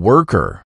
Worker.